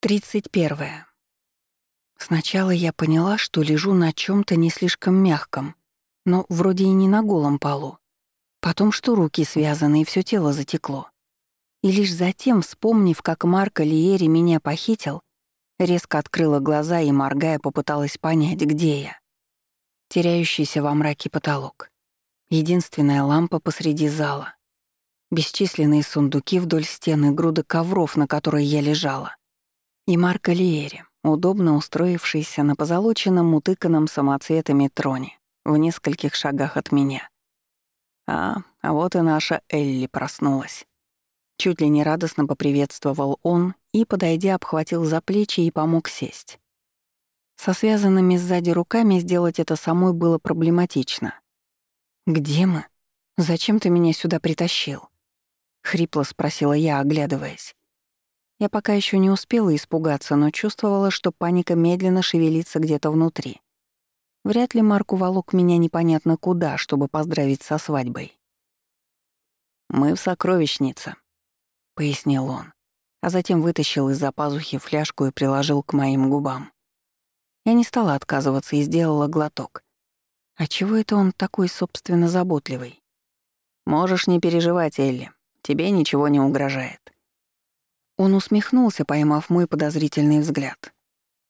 31. Сначала я поняла, что лежу на чем то не слишком мягком, но вроде и не на голом полу. Потом, что руки связаны и все тело затекло. И лишь затем, вспомнив, как Марко Лиери меня похитил, резко открыла глаза и, моргая, попыталась понять, где я. Теряющийся во мраке потолок. Единственная лампа посреди зала. Бесчисленные сундуки вдоль стены, груда ковров, на которой я лежала и Марко Лиери, удобно устроившийся на позолоченном, утыканном самоцветами троне, в нескольких шагах от меня. А, а вот и наша Элли проснулась. Чуть ли не радостно поприветствовал он и, подойдя, обхватил за плечи и помог сесть. Со связанными сзади руками сделать это самой было проблематично. «Где мы? Зачем ты меня сюда притащил?» — хрипло спросила я, оглядываясь. Я пока еще не успела испугаться, но чувствовала, что паника медленно шевелится где-то внутри. Вряд ли Марк уволок меня непонятно куда, чтобы поздравить со свадьбой. «Мы в сокровищнице», — пояснил он, а затем вытащил из-за пазухи фляжку и приложил к моим губам. Я не стала отказываться и сделала глоток. А чего это он такой, собственно, заботливый? «Можешь не переживать, Элли, тебе ничего не угрожает». Он усмехнулся, поймав мой подозрительный взгляд.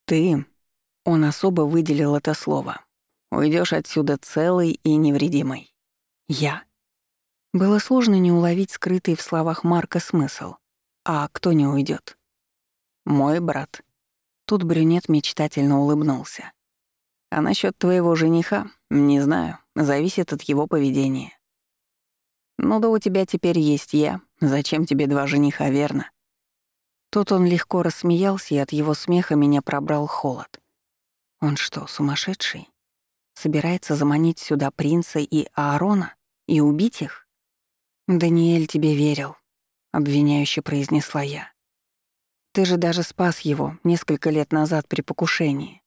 «Ты...» — он особо выделил это слово. Уйдешь отсюда целый и невредимый. Я...» Было сложно не уловить скрытый в словах Марка смысл. «А кто не уйдет? «Мой брат». Тут брюнет мечтательно улыбнулся. «А насчет твоего жениха, не знаю, зависит от его поведения». «Ну да у тебя теперь есть я. Зачем тебе два жениха, верно?» Тут он легко рассмеялся, и от его смеха меня пробрал холод. Он что, сумасшедший? Собирается заманить сюда принца и Аарона и убить их? «Даниэль тебе верил», — обвиняюще произнесла я. «Ты же даже спас его несколько лет назад при покушении».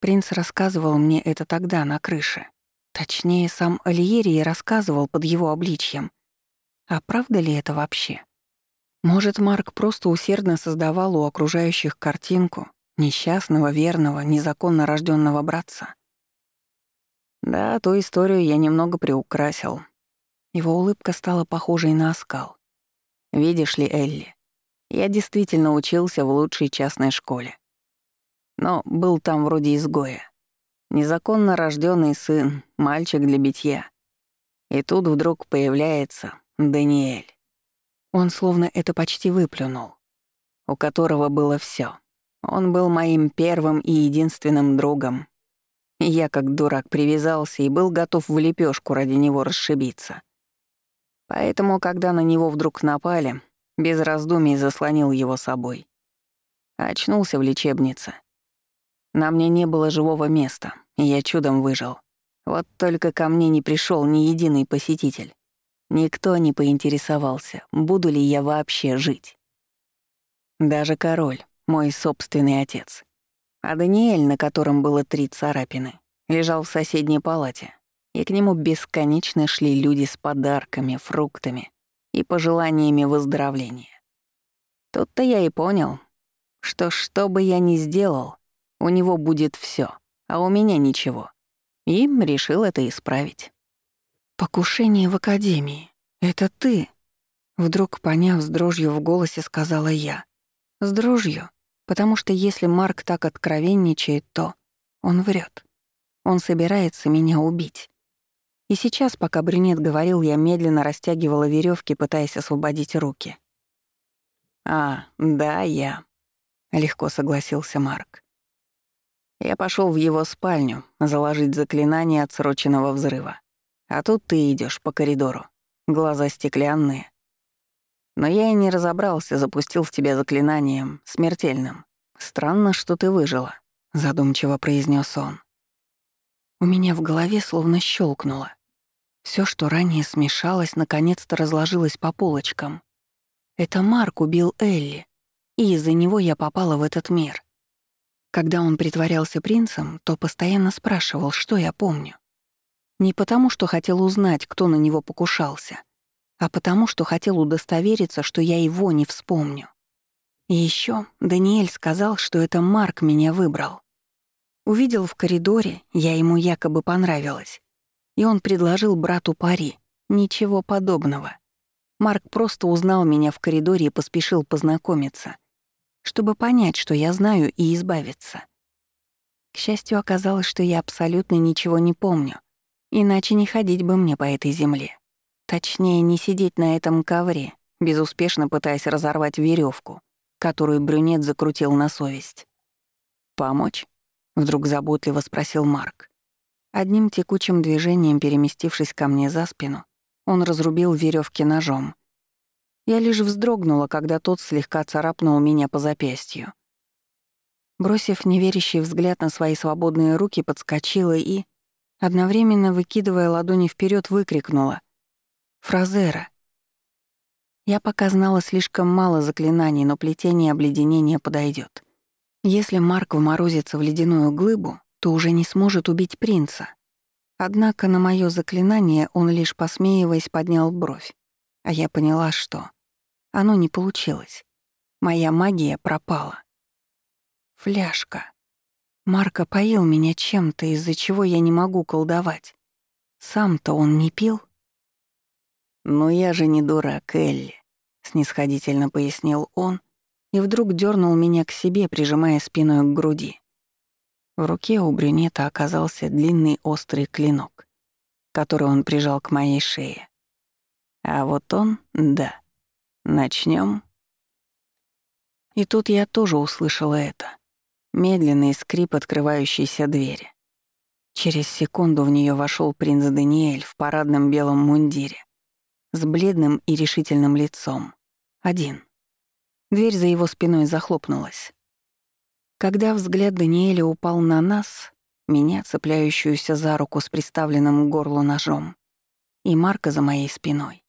Принц рассказывал мне это тогда, на крыше. Точнее, сам Альерий рассказывал под его обличьем. А правда ли это вообще? Может, Марк просто усердно создавал у окружающих картинку несчастного, верного, незаконно рожденного братца? Да, ту историю я немного приукрасил. Его улыбка стала похожей на оскал. Видишь ли, Элли, я действительно учился в лучшей частной школе. Но был там вроде изгоя. Незаконно рожденный сын, мальчик для битья. И тут вдруг появляется Даниэль. Он словно это почти выплюнул. У которого было все. Он был моим первым и единственным другом. я, как дурак, привязался и был готов в лепешку ради него расшибиться. Поэтому, когда на него вдруг напали, без раздумий заслонил его собой. Очнулся в лечебнице. На мне не было живого места, и я чудом выжил. Вот только ко мне не пришел ни единый посетитель. Никто не поинтересовался, буду ли я вообще жить. Даже король, мой собственный отец. А Даниэль, на котором было три царапины, лежал в соседней палате, и к нему бесконечно шли люди с подарками, фруктами и пожеланиями выздоровления. Тут-то я и понял, что что бы я ни сделал, у него будет все, а у меня ничего. И решил это исправить. «Покушение в академии. Это ты?» Вдруг, поняв с дрожью в голосе, сказала я. С дрожью, потому что если Марк так откровенничает, то он врет. Он собирается меня убить. И сейчас, пока брюнет говорил, я медленно растягивала веревки, пытаясь освободить руки. «А, да, я», — легко согласился Марк. Я пошел в его спальню заложить заклинание отсроченного взрыва. А тут ты идешь по коридору. Глаза стеклянные. Но я и не разобрался, запустил в тебя заклинанием, смертельным. Странно, что ты выжила, задумчиво произнес он. У меня в голове словно щелкнуло. Все, что ранее смешалось, наконец-то разложилось по полочкам. Это Марк убил Элли, и из-за него я попала в этот мир. Когда он притворялся принцем, то постоянно спрашивал, что я помню. Не потому, что хотел узнать, кто на него покушался, а потому, что хотел удостовериться, что я его не вспомню. И еще Даниэль сказал, что это Марк меня выбрал. Увидел в коридоре, я ему якобы понравилась. И он предложил брату пари. Ничего подобного. Марк просто узнал меня в коридоре и поспешил познакомиться, чтобы понять, что я знаю, и избавиться. К счастью, оказалось, что я абсолютно ничего не помню, иначе не ходить бы мне по этой земле. Точнее, не сидеть на этом ковре, безуспешно пытаясь разорвать веревку, которую брюнет закрутил на совесть. «Помочь?» — вдруг заботливо спросил Марк. Одним текучим движением, переместившись ко мне за спину, он разрубил веревки ножом. Я лишь вздрогнула, когда тот слегка царапнул меня по запястью. Бросив неверящий взгляд на свои свободные руки, подскочила и, одновременно выкидывая ладони вперед, выкрикнула «Фразера!». Я пока знала слишком мало заклинаний, но плетение обледенения подойдет. Если Марк вморозится в ледяную глыбу, то уже не сможет убить принца. Однако на мое заклинание он лишь посмеиваясь поднял бровь, а я поняла, что оно не получилось. Моя магия пропала. Фляжка. Марко поил меня чем-то, из-за чего я не могу колдовать. Сам-то он не пил? «Ну я же не дурак, Элли», — снисходительно пояснил он и вдруг дернул меня к себе, прижимая спиной к груди. В руке у брюнета оказался длинный острый клинок, который он прижал к моей шее. А вот он — да. Начнем. И тут я тоже услышала это. Медленный скрип открывающейся двери. Через секунду в нее вошел принц Даниэль в парадном белом мундире, с бледным и решительным лицом. Один. Дверь за его спиной захлопнулась. Когда взгляд Даниэля упал на нас, меня, цепляющуюся за руку с приставленным к горлу ножом, и Марка за моей спиной,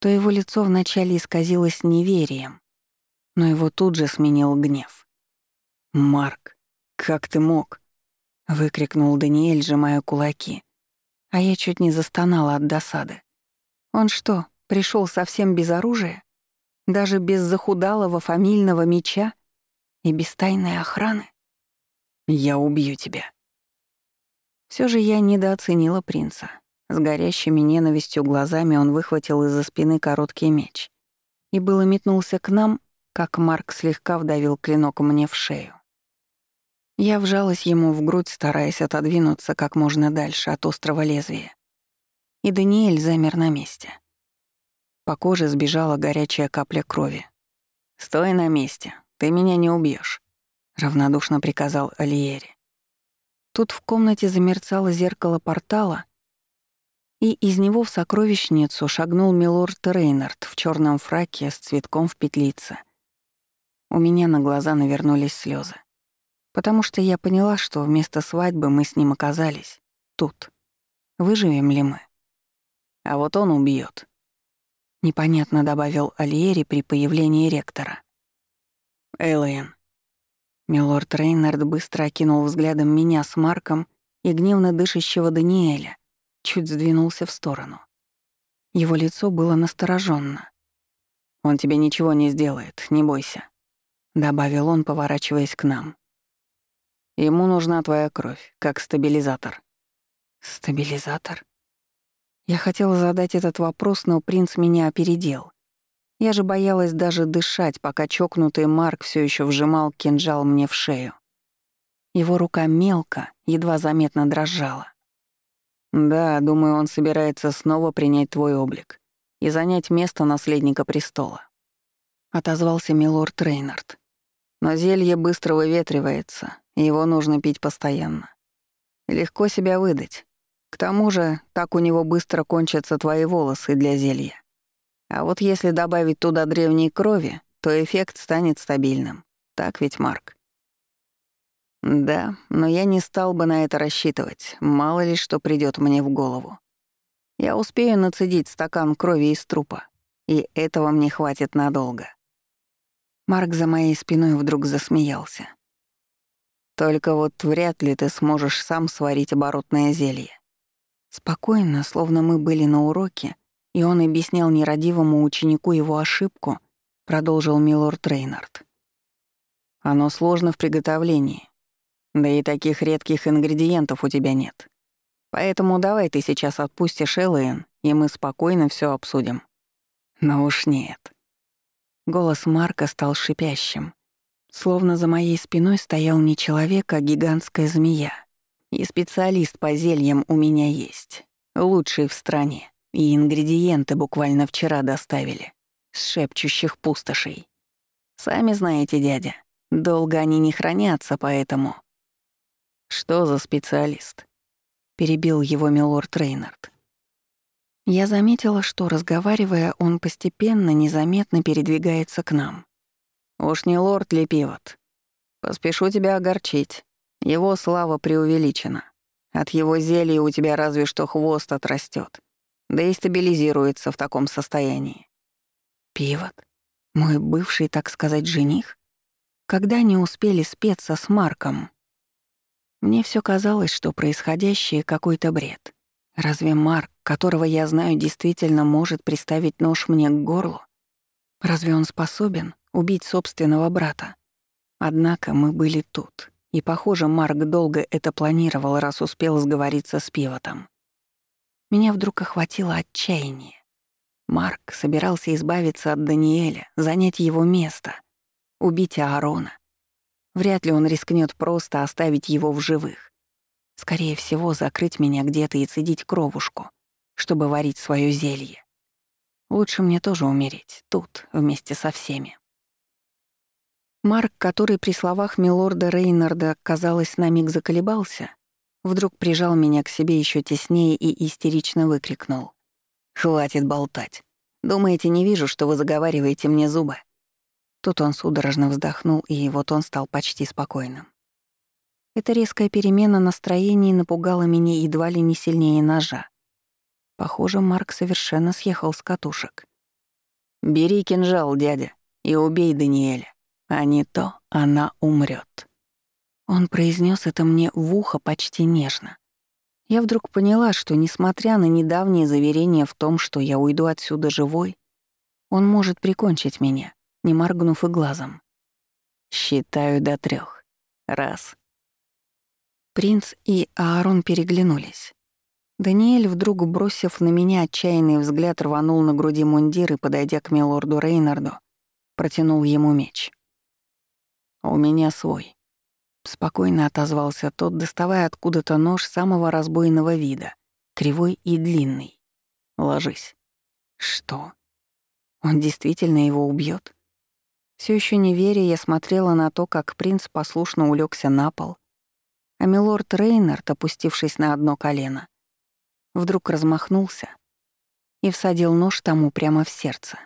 то его лицо вначале исказилось неверием, но его тут же сменил гнев. «Марк, как ты мог?» — выкрикнул Даниэль, сжимая кулаки. А я чуть не застонала от досады. «Он что, пришел совсем без оружия? Даже без захудалого фамильного меча и без тайной охраны? Я убью тебя». Все же я недооценила принца. С горящими ненавистью глазами он выхватил из-за спины короткий меч и было метнулся к нам, как Марк слегка вдавил клинок мне в шею. Я вжалась ему в грудь, стараясь отодвинуться как можно дальше от острого лезвия. И Даниэль замер на месте. По коже сбежала горячая капля крови. «Стой на месте, ты меня не убьешь, равнодушно приказал Алиери. Тут в комнате замерцало зеркало портала, и из него в сокровищницу шагнул милорд Рейнард в черном фраке с цветком в петлице. У меня на глаза навернулись слезы потому что я поняла, что вместо свадьбы мы с ним оказались тут. Выживем ли мы? А вот он убьет. Непонятно добавил Альери при появлении ректора. Элэйн. Милорд Рейнард быстро окинул взглядом меня с Марком и гневно дышащего Даниэля, чуть сдвинулся в сторону. Его лицо было настороженно. «Он тебе ничего не сделает, не бойся», — добавил он, поворачиваясь к нам. Ему нужна твоя кровь, как стабилизатор». «Стабилизатор?» Я хотела задать этот вопрос, но принц меня опередил. Я же боялась даже дышать, пока чокнутый Марк все еще вжимал кинжал мне в шею. Его рука мелко, едва заметно дрожала. «Да, думаю, он собирается снова принять твой облик и занять место наследника престола», — отозвался милорд Рейнард. «Но зелье быстро выветривается, его нужно пить постоянно. Легко себя выдать. К тому же, так у него быстро кончатся твои волосы для зелья. А вот если добавить туда древней крови, то эффект станет стабильным. Так ведь, Марк? Да, но я не стал бы на это рассчитывать, мало ли что придет мне в голову. Я успею нацедить стакан крови из трупа, и этого мне хватит надолго. Марк за моей спиной вдруг засмеялся. Только вот вряд ли ты сможешь сам сварить оборотное зелье. Спокойно, словно мы были на уроке, и он объяснял нерадивому ученику его ошибку, продолжил милорд Рейнард. «Оно сложно в приготовлении. Да и таких редких ингредиентов у тебя нет. Поэтому давай ты сейчас отпустишь Элэйн, и мы спокойно все обсудим». «Но уж нет». Голос Марка стал шипящим. Словно за моей спиной стоял не человек, а гигантская змея. И специалист по зельям у меня есть. Лучший в стране. И ингредиенты буквально вчера доставили. С шепчущих пустошей. Сами знаете, дядя, долго они не хранятся, поэтому... Что за специалист? Перебил его милорд Рейнард. Я заметила, что, разговаривая, он постепенно, незаметно передвигается к нам. «Уж не лорд ли пивот? Поспешу тебя огорчить. Его слава преувеличена. От его зелья у тебя разве что хвост отрастет, да и стабилизируется в таком состоянии. Пивот? Мой бывший, так сказать, жених? Когда не успели спеться с Марком? Мне все казалось, что происходящее — какой-то бред. Разве Марк, которого я знаю, действительно может приставить нож мне к горлу? Разве он способен убить собственного брата? Однако мы были тут, и, похоже, Марк долго это планировал, раз успел сговориться с пивотом. Меня вдруг охватило отчаяние. Марк собирался избавиться от Даниэля, занять его место, убить Аарона. Вряд ли он рискнет просто оставить его в живых. Скорее всего, закрыть меня где-то и цедить кровушку, чтобы варить свое зелье. Лучше мне тоже умереть, тут, вместе со всеми. Марк, который при словах милорда Рейнарда, казалось, на миг заколебался, вдруг прижал меня к себе еще теснее и истерично выкрикнул. «Хватит болтать. Думаете, не вижу, что вы заговариваете мне зубы?» Тут он судорожно вздохнул, и вот он стал почти спокойным. Эта резкая перемена настроения напугала меня едва ли не сильнее ножа. Похоже, Марк совершенно съехал с катушек. «Бери кинжал, дядя, и убей Даниэля а не то она умрет. Он произнес это мне в ухо почти нежно. Я вдруг поняла, что, несмотря на недавние заверения в том, что я уйду отсюда живой, он может прикончить меня, не моргнув и глазом. Считаю до трех. Раз. Принц и Аарон переглянулись. Даниэль, вдруг бросив на меня отчаянный взгляд, рванул на груди мундир и, подойдя к милорду Рейнарду, протянул ему меч. «У меня свой», — спокойно отозвался тот, доставая откуда-то нож самого разбойного вида, кривой и длинный. «Ложись». «Что? Он действительно его убьет? Все еще не веря, я смотрела на то, как принц послушно улегся на пол, а милорд Рейнард, опустившись на одно колено, вдруг размахнулся и всадил нож тому прямо в сердце.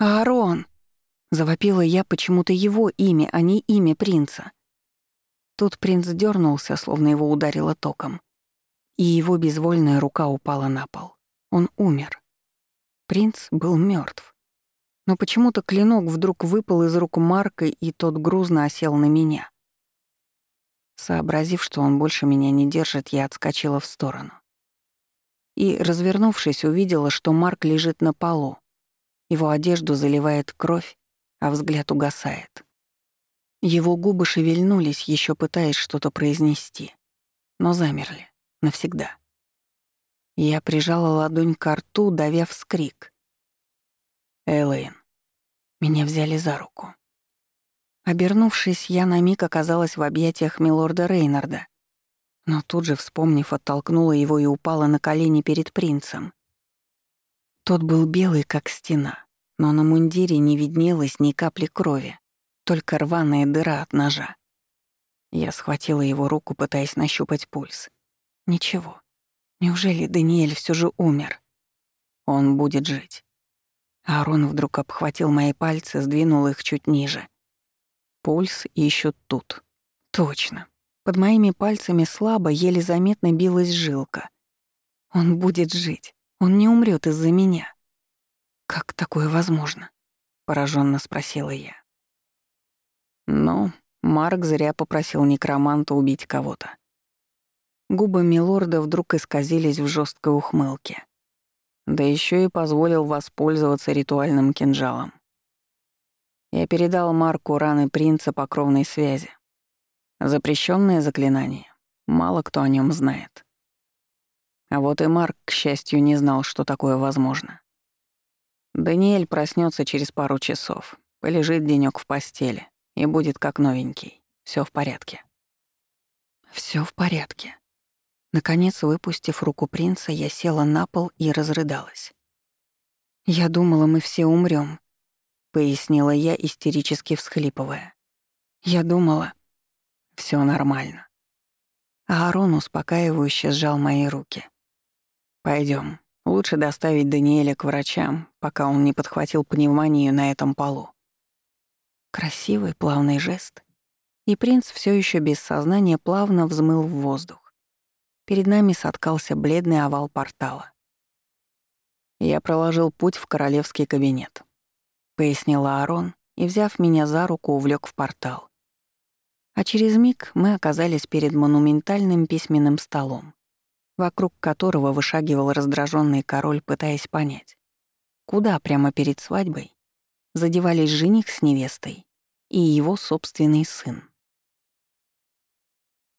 «Аарон!» Завопила я почему-то его имя, а не имя принца. Тут принц дернулся, словно его ударило током. И его безвольная рука упала на пол. Он умер. Принц был мертв. Но почему-то клинок вдруг выпал из рук Марка, и тот грузно осел на меня. Сообразив, что он больше меня не держит, я отскочила в сторону. И, развернувшись, увидела, что Марк лежит на полу. Его одежду заливает кровь, а взгляд угасает. Его губы шевельнулись, еще пытаясь что-то произнести, но замерли навсегда. Я прижала ладонь к рту, давя вскрик. Элэйн. Меня взяли за руку. Обернувшись, я на миг оказалась в объятиях милорда Рейнарда, но тут же, вспомнив, оттолкнула его и упала на колени перед принцем. Тот был белый, как стена, но на мундире не виднелось ни капли крови, только рваная дыра от ножа. Я схватила его руку, пытаясь нащупать пульс. Ничего. Неужели Даниэль все же умер? Он будет жить. Арон вдруг обхватил мои пальцы, сдвинул их чуть ниже. Пульс еще тут. Точно. Под моими пальцами слабо, еле заметно билась жилка. Он будет жить. Он не умрет из-за меня. «Как такое возможно?» — пораженно спросила я. «Ну, Марк зря попросил некроманта убить кого-то». Губы милорда вдруг исказились в жесткой ухмылке. Да еще и позволил воспользоваться ритуальным кинжалом. Я передал Марку раны принца по кровной связи. Запрещенное заклинание. Мало кто о нем знает. А вот и Марк, к счастью, не знал, что такое возможно. Даниэль проснется через пару часов, полежит денек в постели и будет как новенький. Все в порядке. Все в порядке. Наконец, выпустив руку принца, я села на пол и разрыдалась. Я думала, мы все умрем, пояснила я, истерически всхлипывая. Я думала, все нормально. А Аарон успокаивающе сжал мои руки. Пойдем, лучше доставить Даниэля к врачам, пока он не подхватил пневмонию на этом полу. Красивый плавный жест, и принц все еще без сознания плавно взмыл в воздух. Перед нами соткался бледный овал портала. Я проложил путь в королевский кабинет пояснил Аарон и, взяв меня за руку, увлек в портал. А через миг мы оказались перед монументальным письменным столом, вокруг которого вышагивал раздраженный король, пытаясь понять, куда прямо перед свадьбой задевались жених с невестой и его собственный сын.